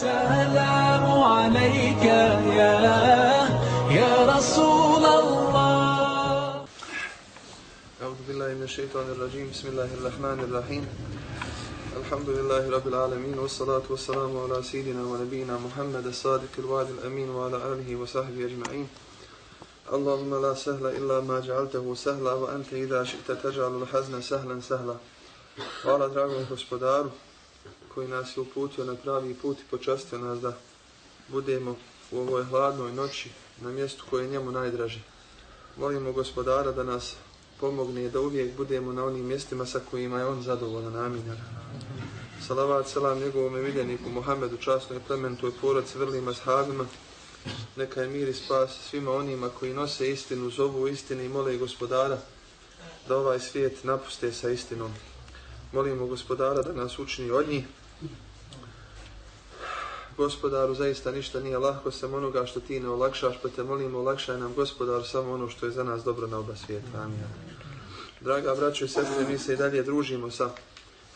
السلام عليك يا يا رسول الله. أعوذ بالله من الشيطان الرجيم. بسم الله الرحمن الرحيم. الحمد لله رب العالمين والصلاة والسلام على سيدنا ونبينا محمد الصادق الوعد الأمين وعلى آله وصحبه أجمعين. اللهم لا سهل إلا ما جعلته سهلا وأنت إذا شئت تجعل الحزن سهلا سهلا. Hvala dragom gospodaru koji nas je uputio na pravi put i počastio nas da budemo u ovoj hladnoj noći na mjestu koje je njemu najdraže. Molimo gospodara da nas pomogne da uvijek budemo na onim mjestima sa kojima je on zadovoljan. Amin. Salavat selam njegovom miljeniku Muhammedu, častnoj plementoj porodci, vrlima shabima. Neka je mir i spas svima onima koji nose istinu, zovu istine i mole gospodara da ovaj svijet napuste sa istinom. Molimo gospodara da nas učini od njih. Gospodaru, zaista ništa nije lahko sam onoga što ti ne olakšaš, pa te molimo, olakšaj nam gospodar samo ono što je za nas dobro na oba svijeta. Amin. Draga braćo i sestre, mi se i dalje družimo sa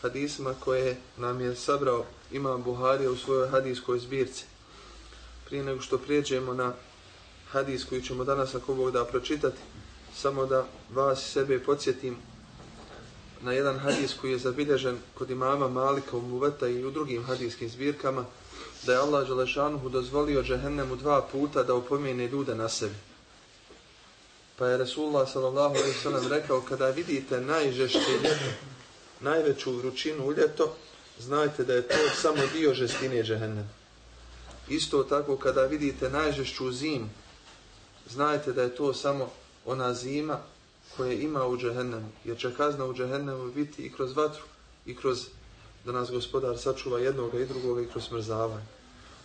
hadisma koje nam je sabrao Imam Buharija u svojoj hadiskoj zbirci. Prije nego što prijeđemo na hadis koji ćemo danas ako Bog da pročitati, samo da vas sebe podsjetim na jedan hadis koji je zabilježen kod imama Malika u Muveta i u drugim hadijskim zbirkama, da je Allah Đelešanuhu dozvolio džehennemu dva puta da upomene ljude na sebi. Pa je Resulullah s.a.v. rekao, kada vidite najžešće ljeto, najveću vrućinu u ljeto, znajte da je to samo dio žestine džehennema. Isto tako, kada vidite najžešću zimu, znajte da je to samo ona zima koje ima u džehennemu, jer će kazna u džehennemu biti i kroz vatru, i kroz da nas gospodar sačuva jednoga i drugoga i kroz smrzavanje.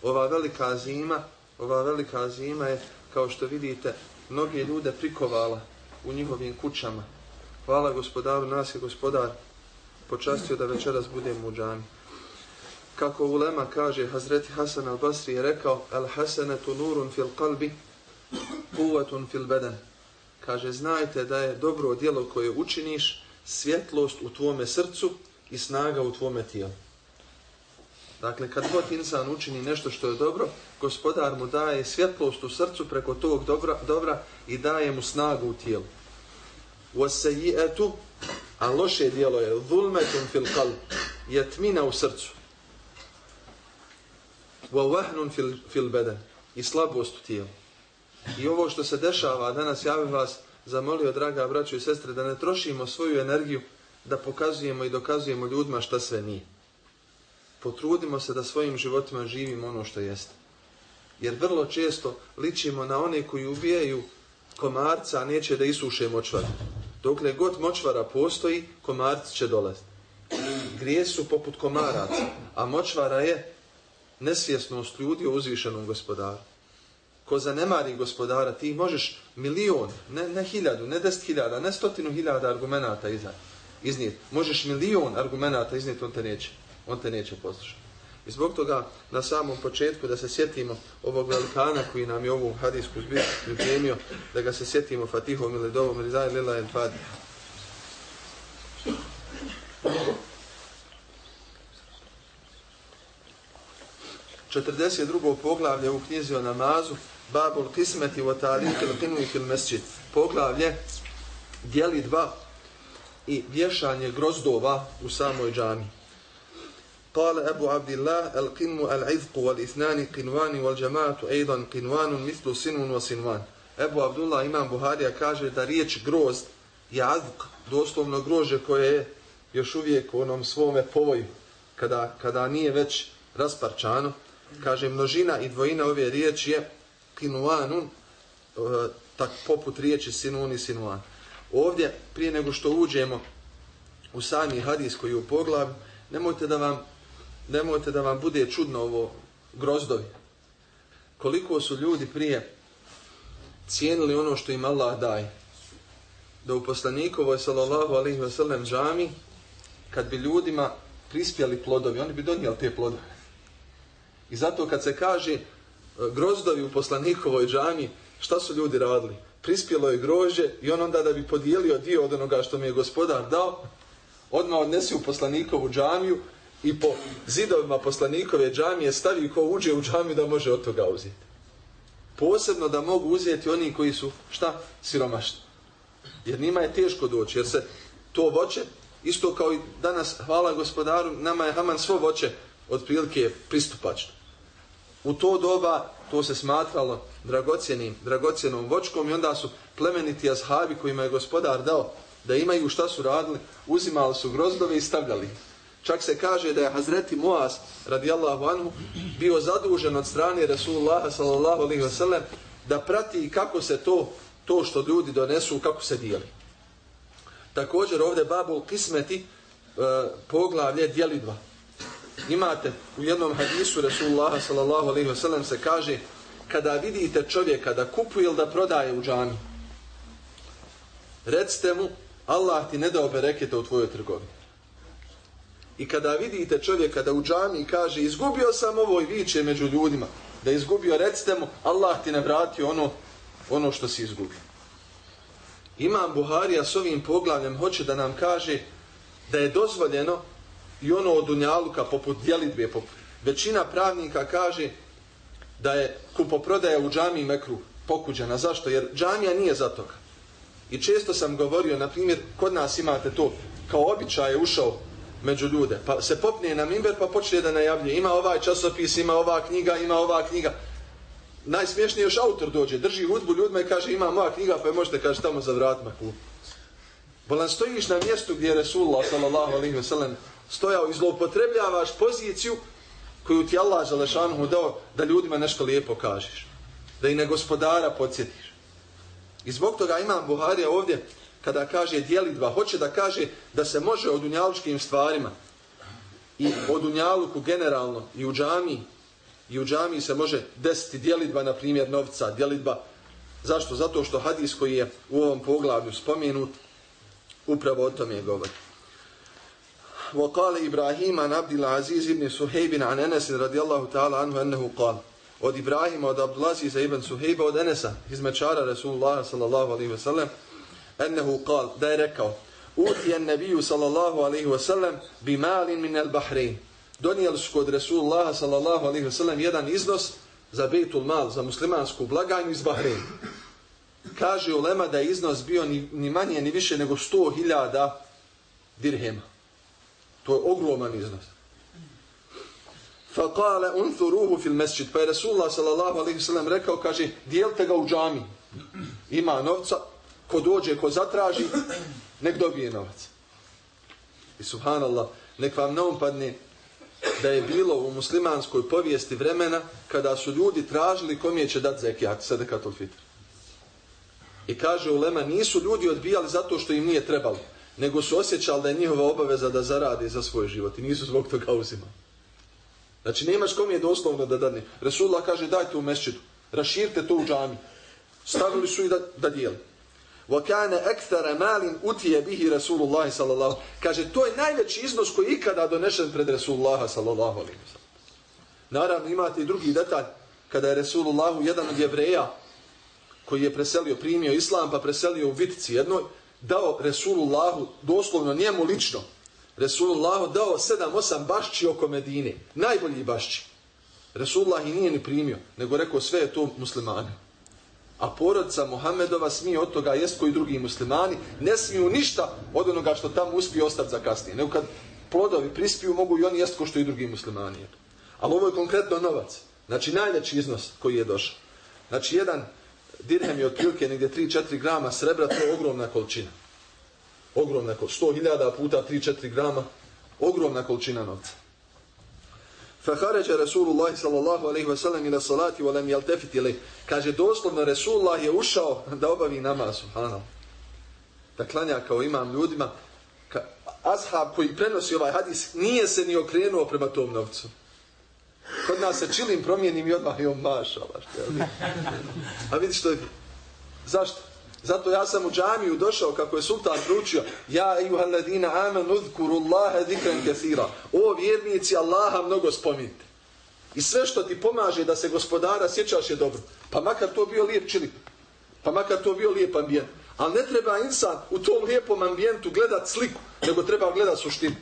Ova velika zima, ova velika zima je, kao što vidite, mnoge ljude prikovala u njihovim kućama. Hvala gospodaru, nas je gospodar počastio da večeras budemo u džami. Kako ulema kaže, Hazreti Hasan al-Basri je rekao, Al-Hasanetu nurun fil kalbi, kuvatun fil beden kaže, znajte da je dobro djelo koje učiniš, svjetlost u tvome srcu i snaga u tvome tijelu. Dakle, kad god insan učini nešto što je dobro, gospodar mu daje svjetlost u srcu preko tog dobra, dobra i daje mu snagu u tijelu. وَسَيِّئَتُ A loše dijelo je ظُلْمَتُمْ fil qalb je tmina u srcu. وَوَهْنٌ fil, fil beden i slabost u tijelu. I ovo što se dešava danas, ja bih vas zamolio, draga braćo i sestre, da ne trošimo svoju energiju da pokazujemo i dokazujemo ljudima šta sve nije. Potrudimo se da svojim životima živimo ono što jeste. Jer vrlo često ličimo na one koji ubijaju komarca, a neće da isuše močvar. Dokle god močvara postoji, komarc će dolaziti. Grije su poput komaraca, a močvara je nesvjesnost ljudi o uzvišenom gospodaru ko zanemari gospodara, ti možeš milion, ne, ne hiljadu, ne deset hiljada, ne stotinu hiljada argumenta iznijeti. Možeš milion argumenta iznijeti, on te neće, on te neće poslušati. I zbog toga na samom početku da se sjetimo ovog velikana koji nam je ovu hadijsku zbirku pripremio, da ga se sjetimo Fatihom ili Dovom ili Zaj Lila el Fadih. 42. poglavlje u knjizi o namazu, Babul Kismeti wa Tariq al-Qinwi fil Masjid. Poglavlje dijeli dva i vješanje grozdova u samoj džami. قال أبو عبد الله القن العذق والإثنان قنوان والجماعة أيضا قنوان مثل سنون وسنوان Ebu Abdullah imam Buharija kaže da riječ grozd je azk, doslovno grože koje je još uvijek u onom svome povoju, kada, kada nije već rasparčano, kaže množina i dvojina ove riječi je kinuanun, eh, tak poput riječi sinun i sinuan. Ovdje, prije nego što uđemo u sami hadis koji je u poglav, nemojte da vam, nemojte da vam bude čudno ovo grozdovi. Koliko su ljudi prije cijenili ono što im Allah daje. Da u poslanikovoj sallallahu alaihi wasallam džami, kad bi ljudima prispjeli plodovi, oni bi donijeli te plodove. I zato kad se kaže grozdovi u poslanikovoj džami, šta su ljudi radili? Prispjelo je grožđe i on onda da bi podijelio dio od onoga što mi je gospodar dao, odmah odnesi u poslanikovu džamiju i po zidovima poslanikove džamije stavi ko uđe u džamiju da može od toga uzeti. Posebno da mogu uzeti oni koji su, šta, siromašni. Jer njima je teško doći, jer se to voće, isto kao i danas, hvala gospodaru, nama je Haman svo voće otprilike pristupačno. U to doba to se smatralo dragocjenim, dragocjenom vočkom i onda su plemeniti ashabi kojima je gospodar dao da imaju šta su radili, uzimali su grozdove i stavljali. Čak se kaže da je Hazreti Muaz radijallahu anhu bio zadužen od strane Rasulullah sallallahu alaihi wasallam da prati kako se to to što ljudi donesu, kako se dijeli. Također ovdje Babul Kismeti e, poglavlje dijelidva. Imate u jednom hadisu Resulullah sallallahu alaihi wasallam se kaže kada vidite čovjeka da kupuje ili da prodaje u džami recite mu Allah ti ne dao bereketa u tvojoj trgovini. I kada vidite čovjeka da u džami kaže izgubio sam ovo i viče među ljudima, da izgubio, recite mu Allah ti ne vratio ono, ono što si izgubio. Imam Buharija s ovim poglavljem hoće da nam kaže da je dozvoljeno i ono od unjaluka poput djelitbe. Poput. Većina pravnika kaže da je kupoprodaja u džami mekru pokuđena. Zašto? Jer džamija nije za toga. I često sam govorio, na primjer, kod nas imate to, kao običaj je ušao među ljude, pa se popne na mimber pa počne da najavlje, ima ovaj časopis, ima ova knjiga, ima ova knjiga. Najsmješniji još autor dođe, drži hudbu ljudima i kaže ima moja knjiga, pa je možete kaže tamo za vratima kup. Bolan stojiš na mjestu gdje je Resulullah sallallahu alaihi wa sallam stojao i zloupotrebljavaš poziciju koju ti Allah želešanu dao da ljudima nešto lijepo kažeš. Da i na gospodara podsjetiš. I zbog toga imam Buharija ovdje, kada kaže dva hoće da kaže da se može o dunjalučkim stvarima i o dunjaluku generalno i u džami, i u džami se može desiti dijelitva, na primjer, novca, dijelitva. Zašto? Zato što hadis koji je u ovom poglavlju spomenut, upravo o tome govori. وقال إبراهيم عن عبد العزيز بن سهيب عن أنس رضي الله تعالى عنه أنه قال od Ibrahima, od Abdulaziza ibn Suhejba, od Enesa, izmečara Rasulullah sallallahu alaihi wasallam, ennehu kal, da je rekao, utijen nebiju sallallahu alaihi wasallam bi malin min al bahrein. Donijeli su kod Rasulullah sallallahu alaihi wasallam jedan iznos za Bejtul Mal, za muslimansku blagajnu iz Bahrein. Kaže ulema da je iznos bio ni, ni manje ni više nego 100.000 dirhema. To je ogroman iznos. Faqala unthuruhu fil masjid. Pa je Rasulullah sallallahu alejhi ve sellem rekao kaže dijelite ga u džami. Ima novca ko dođe ko zatraži nek dobije novac. I subhanallah nek vam ne um padne da je bilo u muslimanskoj povijesti vremena kada su ljudi tražili kom je će dati zekijat, sadakatul fitr. I kaže ulema, nisu ljudi odbijali zato što im nije trebalo, nego su osjećali da je njihova obaveza da zaradi za svoj život i nisu zbog toga uzimali. Znači nemaš kom je doslovno da dadne. Resulullah kaže dajte u mesčidu. Raširte to u džami. Stavili su i da, da dijeli. Wa kana akthara malin utiya bihi Rasulullah sallallahu kaže to je najveći iznos koji ikada donešen pred Rasulullah sallallahu alejhi ve sellem. Naravno imate i drugi detalj kada je Rasulullah jedan od jevreja koji je preselio primio islam pa preselio u Vitici jednoj dao Resulullahu, doslovno njemu lično Resulullah dao sedam, osam bašći oko Medine. Najbolji bašći. Resulullah i nije ni primio, nego rekao sve je to muslimani. A porodca Muhammedova smije od toga jest koji drugi muslimani, ne smiju ništa od onoga što tamo uspije ostati za kasnije. Nego kad plodovi prispiju, mogu i oni jest ko što i drugi muslimani. Ali ovo je konkretno novac. Znači najveći iznos koji je došao. Znači jedan dirhem je otprilike negdje 3-4 grama srebra, to je ogromna količina ogromna količina, 100.000 puta 3-4 grama, ogromna količina novca. Fahaređa Rasulullah sallallahu alaihi wa sallam ila salati wa lam yaltafit ilay. Kaže doslovno Rasulullah je ušao da obavi namaz, subhanallah. Da klanja kao imam ljudima. Ka, ashab koji prenosi ovaj hadis nije se ni okrenuo prema tom novcu. Kod nas se čilim promijenim i odmah je on maša. A vidi što je... Zašto? Zato ja sam u džamiju došao kako je sultan pručio Ja i uhaladina amen udhkuru Allahe zikren kathira. O vjernici Allaha mnogo spominjte. I sve što ti pomaže da se gospodara sjećaš je dobro. Pa makar to bio lijep čilip Pa makar to bio lijep ambijent. Ali ne treba insan u tom lijepom ambijentu gledat sliku Nego treba gledat suštinu.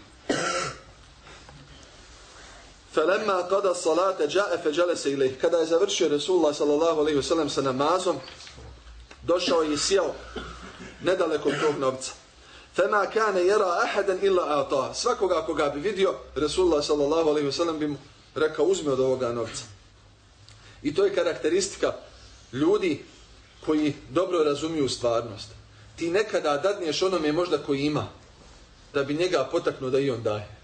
Falamma qada salata ja'a fa jalasa ilayh. Kada je završio Resulullah sallallahu alejhi ve sellem sa namazom, došao je i sjeo nedaleko tog novca. Fama kana yara ahadan illa ata. Svakoga koga bi vidio, Resulullah sallallahu alejhi ve sellem bi mu rekao uzmi od ovoga novca. I to je karakteristika ljudi koji dobro razumiju stvarnost. Ti nekada dadneš onome možda koji ima, da bi njega potaknuo da i on daje.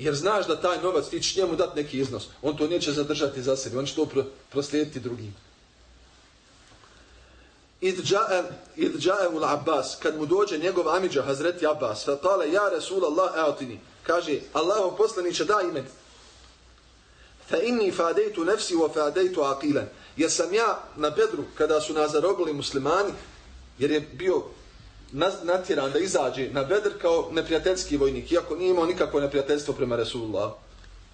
Jer znaš da taj novac ti ćeš njemu dati neki iznos. On to neće zadržati za sebi. On će to pro, proslijediti drugim. Id džae ul Abbas, kad mu dođe njegov amidža, Hazreti Abbas, fa kale, ja Resul Allah, eotini, kaže, Allahov poslaniće, da ime. Fa inni fadejtu nefsi wa fadejtu aqilan. Jer sam ja na Bedru, kada su nas zarobili muslimani, jer je bio natjeran da izađe na Bedr kao neprijateljski vojnik, iako nije imao nikakvo neprijateljstvo prema Resulullah.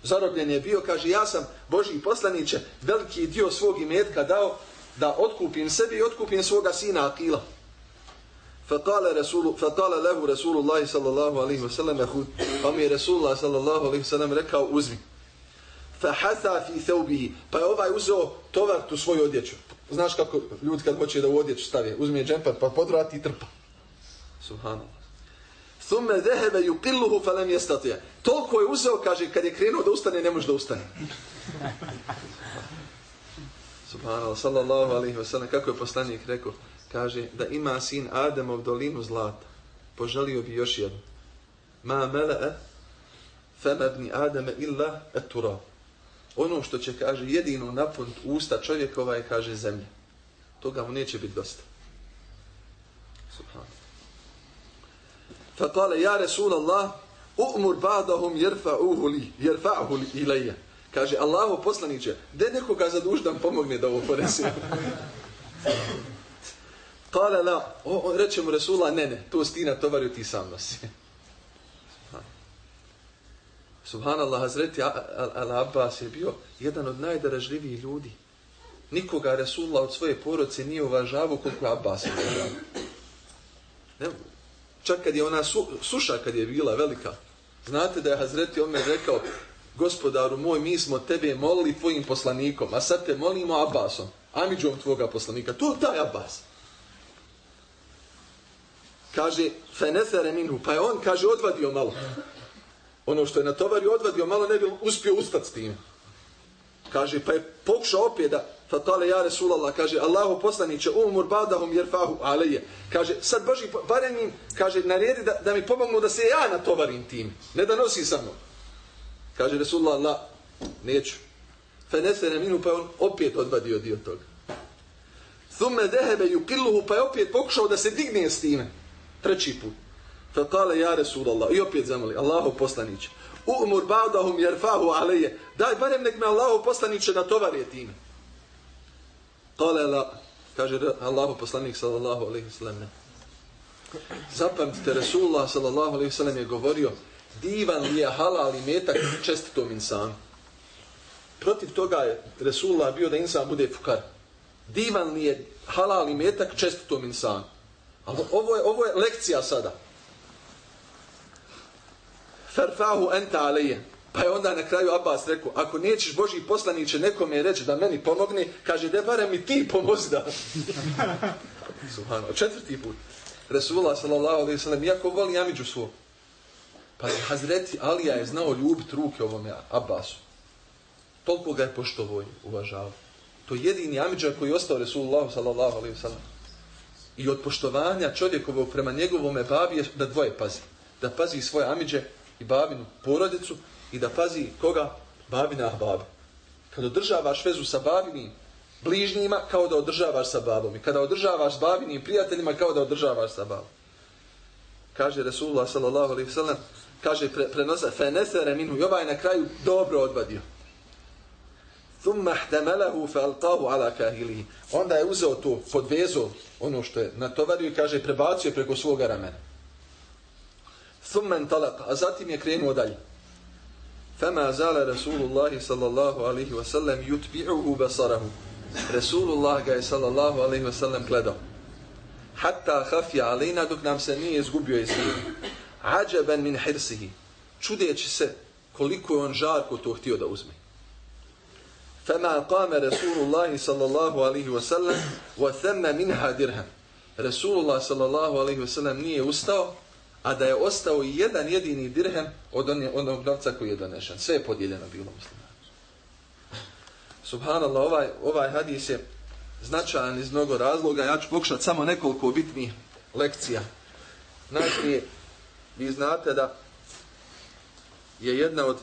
Zarobljen je bio, kaže, ja sam Boži poslaniće veliki dio svog imetka dao da otkupim sebi i otkupim svoga sina Akila. Fatale, Rasulu, fatale lehu Rasulullah sallallahu alaihi wa sallam pa mi je Rasulullah sallallahu alaihi wa sallam rekao uzmi. Fahatha fi thawbihi pa je ovaj uzeo tovar tu svoju odjeću. Znaš kako ljudi kad hoće da u odjeću stave, uzme džemper pa podvrati i trpa. Subhanallah. Thumme zehebe yuqilluhu falam yastati. Toliko je uzeo, kaže, kad je krenuo da ustane, ne može da ustane. Subhanallah, sallallahu alaihi wasallam, kako je poslanik rekao, kaže, da ima sin Ademov dolinu zlata, poželio bi još jednu. Ma mele'e, femebni Ademe illa etura. Ono što će, kaže, jedino napun usta čovjekova je, kaže, zemlja. Toga mu neće biti dosta. Subhanallah. Fatale, ja Resulallah, u'mur ba'dahum jerfa'uhuli, jerfa'uhuli ilaija. Kaže, Allaho poslaniće, gdje nekoga zaduždan pomogne da ovo ponese? Kale, la, o, o, reće mu Resula, ne, ne, to stina tovaru ti sam nosi. Subhanallah, Hazreti Al-Abbas je bio jedan od najdražljivijih ljudi. Nikoga Resulullah od svoje poroci nije uvažavao koliko je Abbas uvažavao čak kad je ona su, suša kad je bila velika, znate da je Hazreti Omer rekao, gospodaru moj, mi smo tebe molili tvojim poslanikom, a sad te molimo Abbasom, Amidžom tvoga poslanika. To taj Abbas. Kaže, fenefere minhu, pa je on, kaže, odvadio malo. Ono što je na tovari odvadio malo, ne bi uspio ustati s tim. Kaže, pa je pokušao opet da, Fatale ja Resulallah, kaže, Allahu poslaniće, umur badahum jerfahu aleje. Kaže, sad Boži, barem im, kaže, naredi da, da mi pomognu da se ja natovarim tim, ne da nosi sa mnom. Kaže Resulullah, la, neću. Fenese ne minu, pa on opet odvadio dio toga. Thumme dehebe yukilluhu, pa je opet pokušao da se digne s time. Treći put. Fatale ja Resulallah, i opet zamoli, Allahu poslaniće, umur badahum jerfahu aleje. Daj, barem nek me Allahu poslaniće natovarje time. Kale la, kaže Allahu poslanik sallallahu alaihi sallam ne. Zapamtite, Resulullah sallallahu alaihi sallam je govorio divan li je halal i metak čestitom insanu. Protiv toga je Resulullah bio da insan bude fukar. Divan li je halal i metak čestitom insanu. Ali ovo je, ovo je lekcija sada. Farfahu enta alije. Pa je onda na kraju Abbas rekao, ako nećeš Boži poslaniće nekome reći da meni pomogne, kaže, da bare mi ti pomozi da. Subhano, četvrti put. Resulullah sallallahu alaihi sallam, iako voli Amidžu svoj. Pa je Hazreti Alija je znao ljubiti ruke ovome Abbasu. Toliko ga je poštovo uvažao. To je jedini Amidža koji je ostao Resulullah sallallahu alaihi sallam. I od poštovanja čovjekovog prema njegovome babi je da dvoje pazi. Da pazi svoje Amidže i babinu porodicu i da pazi koga? Babina ahbab. Kad održavaš vezu sa babinim bližnjima, kao da održavaš sa babom. I kada održavaš s babinim prijateljima, kao da održavaš sa babom. Kaže Resulullah sallallahu alaihi sallam, kaže pre, prenosa, fenesere minhu, i ovaj na kraju dobro odvadio. Thumma htamalahu fa alqahu ala kahilihi. Onda je uzeo to podvezo, ono što je natovario i kaže prebacio preko svoga ramena thumma intalaqa a zatim je krenuo dalje. Fama zala rasulullah sallallahu alayhi wa sallam yutbi'uhu basarahu. Rasulullah ga sallallahu alayhi wa sallam gledao. Hatta khafi alayna dok nam se nije izgubio iz vida ajaban min hirsihi. Čudeći se koliko je on žarko to htio da uzme. Fama qama rasulullah sallallahu alayhi wa sallam wa thamma minha dirham. Resulullah sallallahu alejhi ve nije ustao a da je ostao i jedan jedini dirhem od onog novca koji je donešen. Sve je podijeljeno bilo muslima. Subhanallah, ovaj, ovaj hadis je značajan iz mnogo razloga. Ja ću pokušati samo nekoliko bitnih lekcija. Najprije, vi znate da je jedna od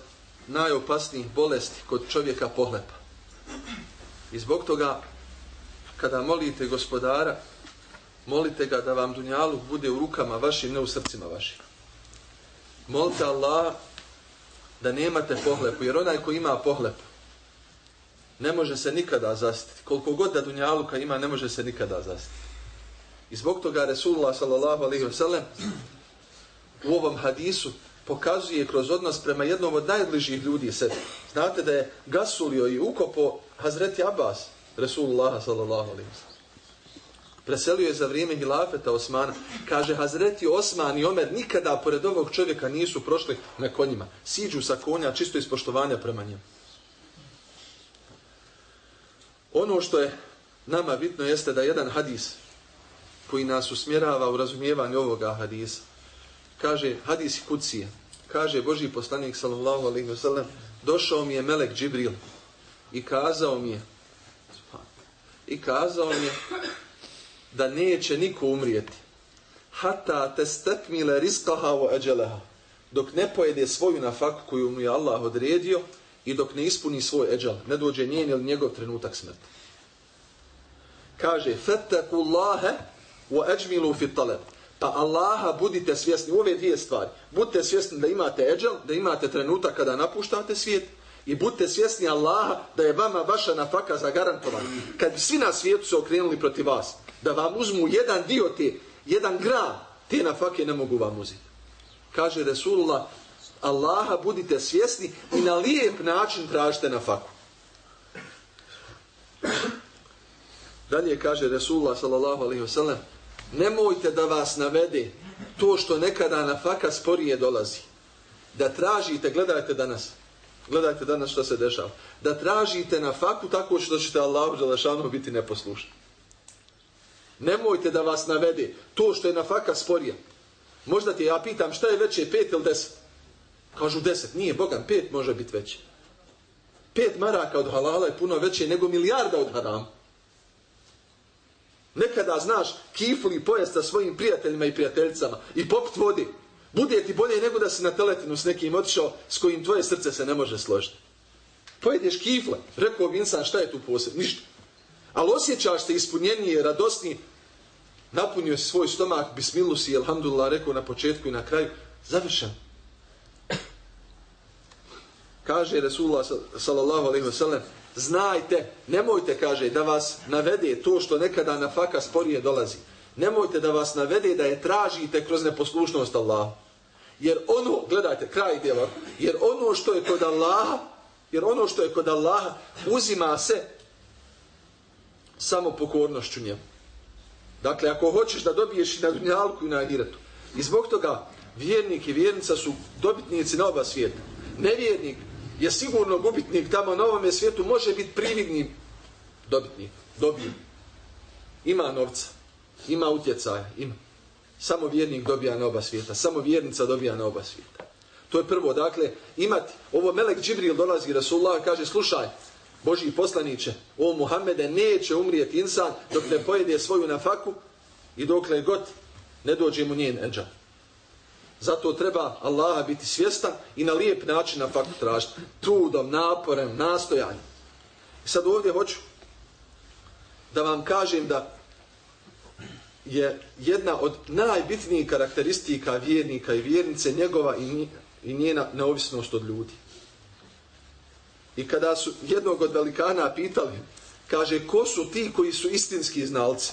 najopasnijih bolesti kod čovjeka pohlepa. I zbog toga, kada molite gospodara, molite ga da vam dunjaluk bude u rukama vašim, ne u srcima vašim. Molite Allah da nemate pohlepu, jer onaj ko ima pohlepu, ne može se nikada zastiti. Koliko god da dunjaluka ima, ne može se nikada zastiti. I zbog toga Resulullah sallallahu alaihi u ovom hadisu pokazuje kroz odnos prema jednom od najbližih ljudi sebi. Znate da je gasulio i ukopo Hazreti Abbas, Resulullah sallallahu alaihi. Preselio je za vrijeme hilafeta Osmana. Kaže, Hazreti Osman i Omer nikada pored ovog čovjeka nisu prošli na konjima. Siđu sa konja čisto iz poštovanja prema njemu. Ono što je nama bitno jeste da jedan hadis koji nas usmjerava u razumijevanju ovoga hadisa, kaže hadis kucije, kaže Boži poslanik sallallahu alaihi wa sallam, došao mi je Melek Džibril i kazao mi je i kazao mi je da neće niko umrijeti hata te stekmile riskaha o eđeleha dok ne pojede svoju nafaku koju mu je Allah odredio i dok ne ispuni svoj eđel, ne dođe njen ili njegov trenutak smrti. Kaže, fettaku Allahe o eđmilu fit taleb. Pa Allaha budite svjesni u ove dvije stvari. Budite svjesni da imate eđel, da imate trenutak kada napuštate svijet i budite svjesni Allaha da je vama vaša nafaka zagarantovana. Kad svi na svijetu se okrenuli protiv vas, da vam uzmu jedan dio te, jedan gram, te nafake ne mogu vam uzeti. Kaže Resulullah, Allaha budite svjesni i na lijep način tražite nafaku. Dalje kaže Resulullah sallallahu alaihi wasallam, nemojte da vas navede to što nekada na faka sporije dolazi. Da tražite, gledajte danas, gledajte danas što se dešava, da tražite na faku tako što ćete Allahu Đelešanu biti neposlušni. Nemojte da vas navede to što je na faka sporije. Možda ti ja pitam šta je veće, pet ili deset? Kažu deset, nije, Bogan, pet može biti veće. Pet maraka od halala je puno veće nego milijarda od harama. Nekada znaš kifli pojest sa svojim prijateljima i prijateljicama i popit vodi. Bude ti bolje nego da si na teletinu s nekim otišao s kojim tvoje srce se ne može složiti. Pojedeš kifle. Rekao bi insan šta je tu posebno? Ništa. Ali osjećaš te ispunjenije, radosni. Napunio si svoj stomak, bismilu si, alhamdulillah, rekao na početku i na kraju. Završen. Kaže Resulullah sallallahu alaihi wasallam, znajte, nemojte, kaže, da vas navede to što nekada na faka sporije dolazi. Nemojte da vas navede da je tražite kroz neposlušnost Allaha. Jer ono, gledajte, kraj djela, jer ono što je kod Allaha, jer ono što je kod Allaha uzima se samo pokornošću njemu. Dakle, ako hoćeš da dobiješ i na dunjalku i na ahiretu. I zbog toga vjernik i vjernica su dobitnici na oba svijeta. Nevjernik je sigurno gubitnik tamo na ovome svijetu, može biti prividni dobitnik, dobije. Ima novca, ima utjecaja, ima. Samo vjernik dobija na oba svijeta, samo vjernica dobija na oba svijeta. To je prvo, dakle, imati, ovo Melek Džibril dolazi, Rasulullah kaže, slušaj, Boži poslaniće, o Muhammede neće umrijeti insan dok ne pojede svoju nafaku i dokle god ne dođe mu njen eđa. Zato treba Allaha biti svjestan i na lijep način na faktu tražiti. Trudom, naporem, nastojanjem. I sad ovdje hoću da vam kažem da je jedna od najbitnijih karakteristika vjernika i vjernice njegova i njena neovisnost od ljudi. I kada su jednog od velikana pitali, kaže, ko su ti koji su istinski znalci?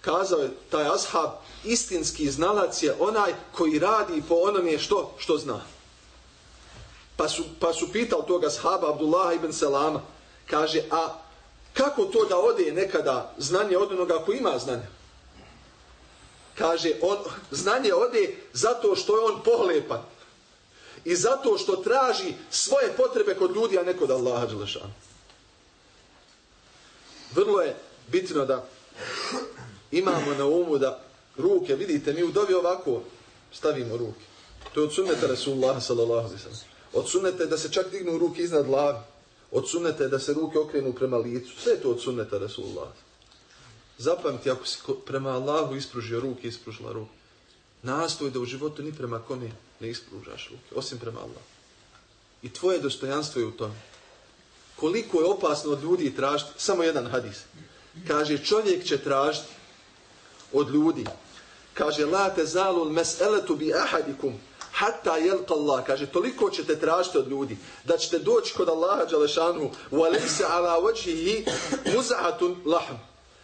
Kazao je taj ashab, istinski znalac je onaj koji radi po onome što što zna. Pa su, pa su pitali toga sahaba Abdullah ibn Salama, kaže, a kako to da ode nekada znanje od onoga ko ima znanje? Kaže, on, znanje ode zato što je on pohlepan i zato što traži svoje potrebe kod ljudi, a ne kod Allaha Đelešanu. Vrlo je bitno da imamo na umu da ruke, vidite, mi u dovi ovako stavimo ruke. To je od sunneta Rasulullah sallallahu alaihi sallam. Od sunneta da se čak dignu ruke iznad glavi. Od sunneta da se ruke okrenu prema licu. Sve je to od sunneta Rasulullah. Zapamti, ako si prema Allahu ispružio ruke, ispružila ruke. Nastoj da u životu ni prema kome ne ispružaš ruke, osim prema Allah. I tvoje dostojanstvo je u tome. Koliko je opasno od ljudi tražiti, samo jedan hadis. Kaže, čovjek će tražiti od ljudi. Kaže, la te zalul mes'eletu bi ahadikum hatta jelka Allah. Kaže, toliko ćete tražiti od ljudi da ćete doći kod Allaha Đalešanu u alejse ala ođihi muzahatun lahm.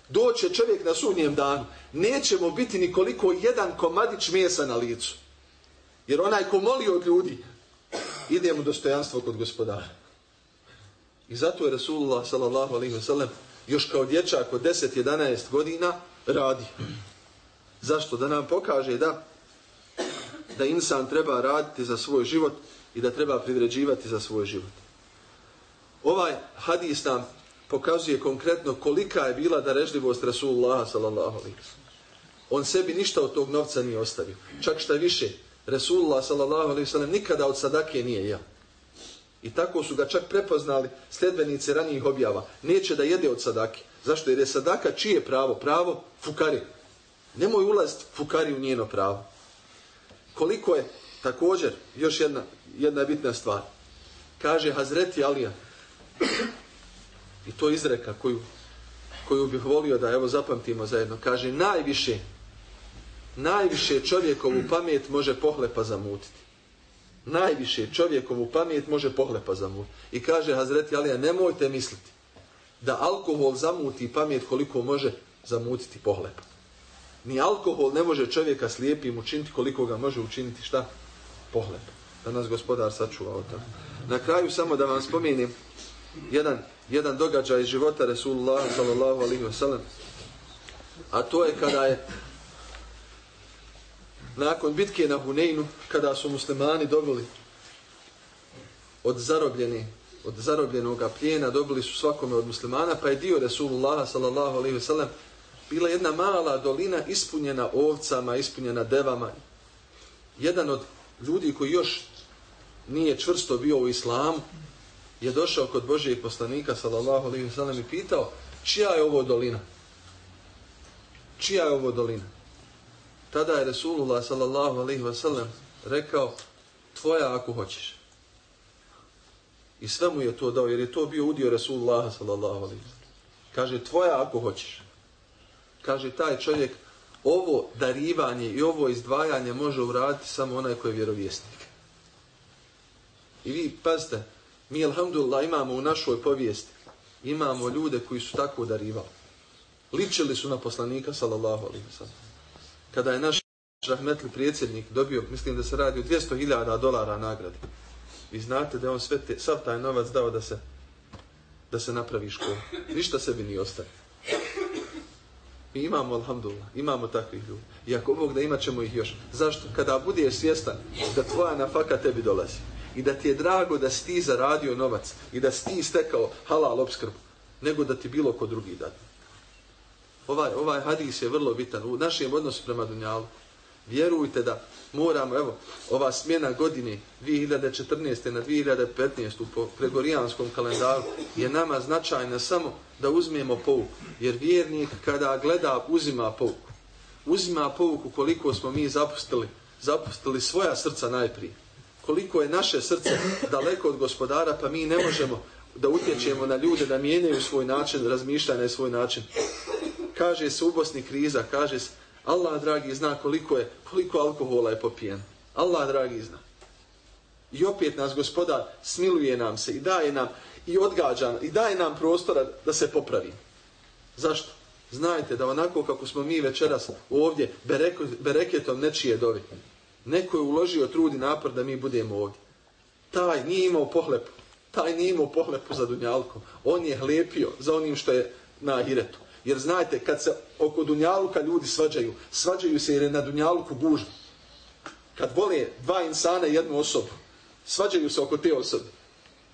Doće čovjek na sunnijem danu. Nećemo biti nikoliko jedan komadić mjesa na licu. Jer onaj ko moli od ljudi, ide mu dostojanstvo kod gospodara. I zato je Rasulullah sallallahu alaihi wasallam još kao dječak od 10-11 godina radi. Zašto? Da nam pokaže da da insan treba raditi za svoj život i da treba privređivati za svoj život. Ovaj hadis nam pokazuje konkretno kolika je bila darežljivost Rasulullah sallallahu alaihi On sebi ništa od tog novca nije ostavio. Čak šta više, Rasulullah sallallahu alaihi sallam nikada od sadake nije jeo. I tako su ga čak prepoznali sljedbenice ranijih objava. Neće da jede od sadake. Zašto? Jer je sadaka čije pravo? Pravo fukari. Nemoj ulaziti fukari u njeno pravo. Koliko je također, još jedna, jedna bitna stvar. Kaže Hazreti Alija, i to izreka koju, koju bih volio da evo zapamtimo zajedno, kaže najviše, najviše čovjekovu pamet može pohlepa zamutiti. Najviše čovjekovu pamet može pohlepa zamutiti. I kaže Hazreti Alija, nemojte misliti da alkohol zamuti pamet koliko može zamutiti pohlepa. Ni alkohol ne može čovjeka slijepim učiniti koliko ga može učiniti šta? Pohlepa. Da nas gospodar sačuva od toga. Na kraju samo da vam spominim jedan, jedan događaj iz života Resulullah sallallahu alaihi wasallam. A to je kada je nakon bitke na Huneinu, kada su muslimani dobili od zarobljene od zarobljenog plijena dobili su svakome od muslimana, pa je dio Resulullah sallallahu alaihi wasallam bila jedna mala dolina ispunjena ovcama, ispunjena devama. Jedan od ljudi koji još nije čvrsto bio u islamu, je došao kod Božijeg poslanika, sallallahu alaihi wasallam i pitao, čija je ovo dolina? Čija je ovo dolina? Tada je Resulullah, sallallahu alaihi wasallam rekao, tvoja ako hoćeš. I sve mu je to dao, jer je to bio udio Resulullah, sallallahu alaihi wasallam. Kaže, tvoja ako hoćeš kaže taj čovjek, ovo darivanje i ovo izdvajanje može uraditi samo onaj koji je vjerovjesnik. I vi, pazite, mi, alhamdulillah, imamo u našoj povijesti, imamo ljude koji su tako darivali. Ličili su na poslanika, sallallahu alaihi wa sallam. Kada je naš rahmetli predsjednik dobio, mislim da se radi o 200.000 dolara nagrade. Vi znate da je on sve te, sav taj novac dao da se da se napravi škola. Ništa sebi nije ostaje. Mi imamo, alhamdulillah, imamo takvih ljudi. I ako Bog da imat ćemo ih još. Zašto? Kada budeš svjestan da tvoja nafaka tebi dolazi i da ti je drago da si ti zaradio novac i da si ti stekao halal obskrbu, nego da ti bilo ko drugi dati. Ovaj, ovaj hadis je vrlo bitan u našem odnosu prema Dunjalu. Vjerujte da moramo, evo, ova smjena godine 2014. na 2015. po gregorijanskom kalendaru je nama značajna samo da uzmemo pouku. Jer vjernik kada gleda uzima pouku. Uzima pouku koliko smo mi zapustili, zapustili svoja srca najprije. Koliko je naše srce daleko od gospodara pa mi ne možemo da utječemo na ljude da mijenjaju svoj način razmišljanja i svoj način. Kaže se u Bosni kriza, kaže se Allah dragi zna koliko je, koliko alkohola je popijen. Allah dragi zna. I opet nas gospodar smiluje nam se i daje nam i odgađa i daje nam prostora da se popravi. Zašto? Znajte da onako kako smo mi večeras ovdje bereketom nečije dovi. Neko je uložio trud i napor da mi budemo ovdje. Taj nije imao pohlepu. Taj nije imao pohlepu za dunjalkom. On je hlepio za onim što je na hiretu. Jer znajte, kad se oko Dunjaluka ljudi svađaju, svađaju se jer je na Dunjaluku gužba. Kad vole dva insana jednu osobu, svađaju se oko te osobe.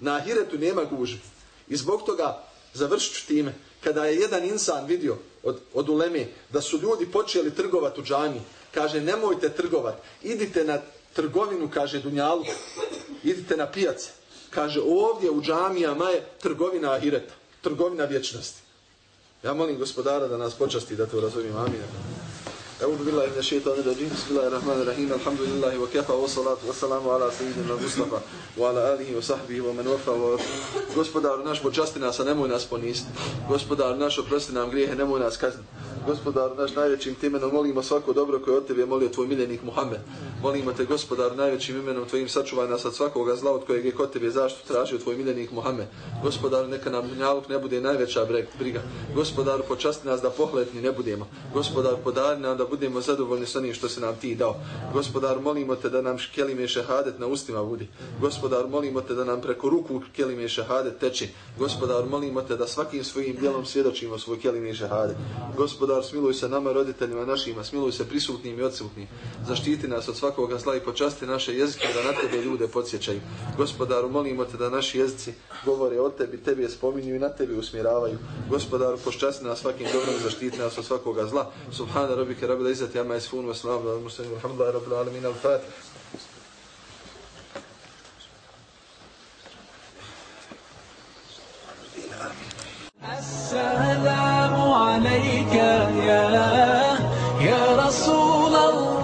Na ahiretu nema gužve. I zbog toga završit ću time. Kada je jedan insan vidio od, od uleme da su ljudi počeli trgovati u džami, kaže nemojte trgovati, idite na trgovinu, kaže Dunjalu, idite na pijace. Kaže ovdje u džamijama je trgovina ahireta, trgovina vječnosti. Ja molim gospodara da nas počasti da to razumijem. Amin. أعوذ بالله من الشيطان الرجيم بسم الله الرحمن الرحيم الحمد لله وكفى والصلاة والسلام على سيدنا المصطفى وعلى آله وصحبه ومن وفى Gospodar naš počasti nas, a nemoj nas ponist. Gospodar naš oprosti nam grijehe, nemoj nas kazniti. Gospodar naš najvećim imenom molimo svako dobro koje od tebe molio tvoj miljenik Muhammed. Molimo te gospodar najvećim imenom tvojim sačuvaj nas od svakoga zla od kojeg je kod tebe zaštitu tražio tvoj miljenik Muhammed. Gospodar neka nam dunjaluk ne bude najveća briga. Gospodar počasti nas da pohletni ne budemo. Gospodar podari nam da budemo zadovoljni s onim što se nam ti dao. Gospodar molimo te da nam kelime šehadet na ustima budi. Gospodar molimo te da nam preko ruku kelime šehadet teče. Gospodar molimo te da svakim svojim dijelom svjedočimo svoj kelime šehadet. Gospodar smiluj se nama, roditeljima našima, smiluj se prisutnim i odsutnim. Zaštiti nas od svakoga zla i počasti naše jezike da na tebe ljude podsjećaju. Gospodaru, molimo te da naši jezici govore o tebi, tebi je spominju i na tebi usmjeravaju. Gospodaru, počasti nas svakim dobrom, zaštiti nas od svakoga zla. Subhana رب العزة يا يصفون وسلام على المرسلين والحمد لله رب العالمين. الفاتح. السلام عليك يا يا رسول الله.